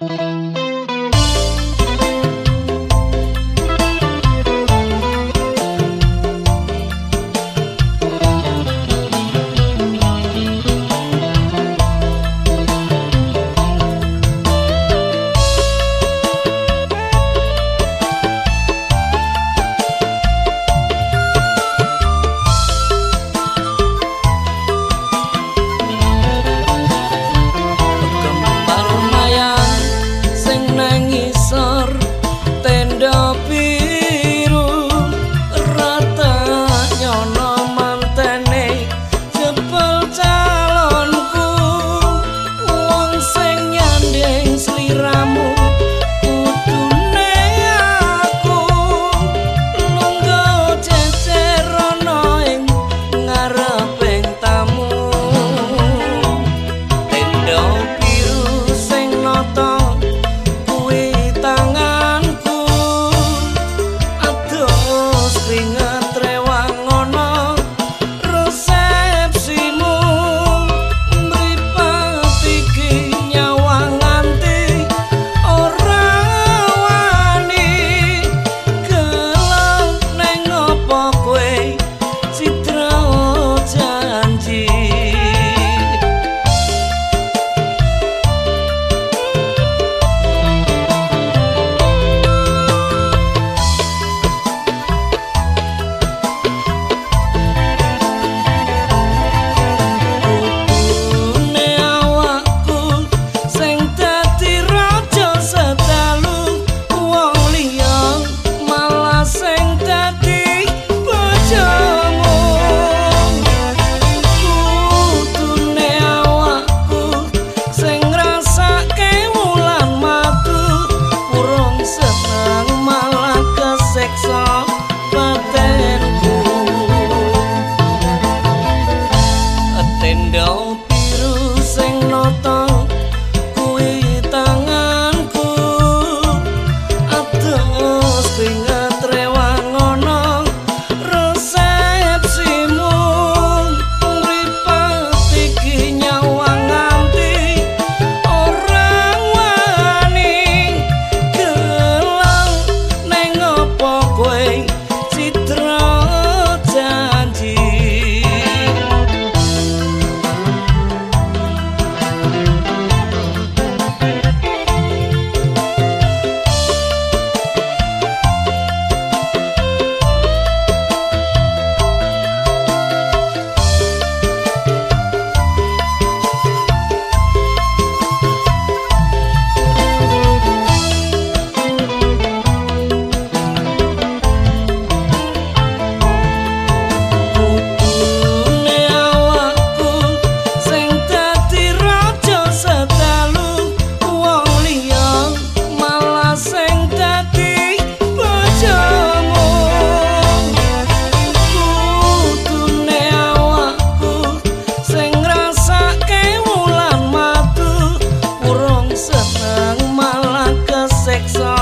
seneng song.